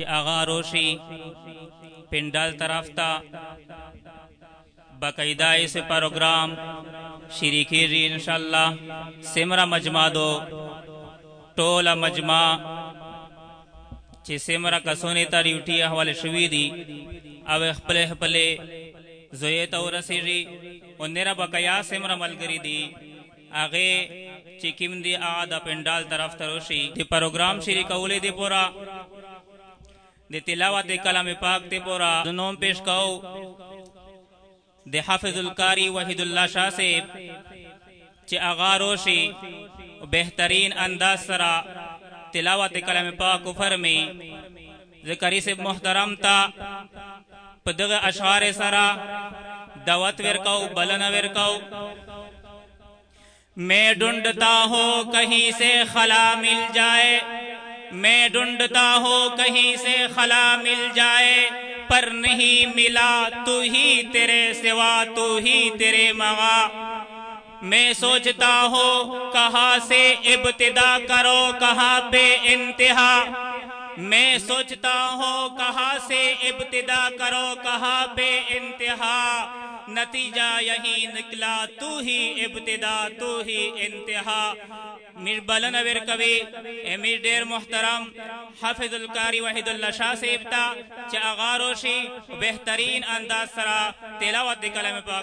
چی آغا روشی، پنڈال طرف تا باقاعدہ اس پروگرام شریکی جی انشاءاللہ۔ سمرہ مجمع دو ٹولا مجمع۔ چی سمرہ کسونی تا ریوٹی احوال شوی دی او اخپلے اخپلے زویتا و رسی جی۔ و نیرہ بقیا سمرہ ملگری دی۔ آغے چکم دی آدھا پنڈال طرف تروشی۔ دی پروگرام شری کولی دی پورا۔ دی تلاوت کلام پاک دی پورا دنوں پیش کہو دی حافظ الکاری وحید اللہ شاہ سے چی اغاروشی بہترین انداز سرا تلاوت کلام پاک فرمی۔ ذکری سے محترم تا پدغ اشعار سرا دوت ورکو بلن ورکو میں ڈنڈتا ہو کہیں سے خلا مل جائے۔ میں ڈنڈتا ہو کہیں سے خلا مل جائے، پر نہیں ملا تو ہی تیرے سوا، تو ہی تیرے مغا۔ میں سوچتا ہوں کہاں سے ابتدا کرو، کہاں پہ انتہا۔ میں سوچتا ہوں کہاں سے ابتدا کرو، کہاں پہ انتہا۔ نتیجہ یہی نکلا، تو ہی ابتدا، تو ہی انتہا۔ میر بلن ویر کبھی امیر دیر محترم، حافظ الکاری وحید اللہ شاہ سیبتا چا اغاروشی بہترین انداز سرا تلاوت کلم پاک۔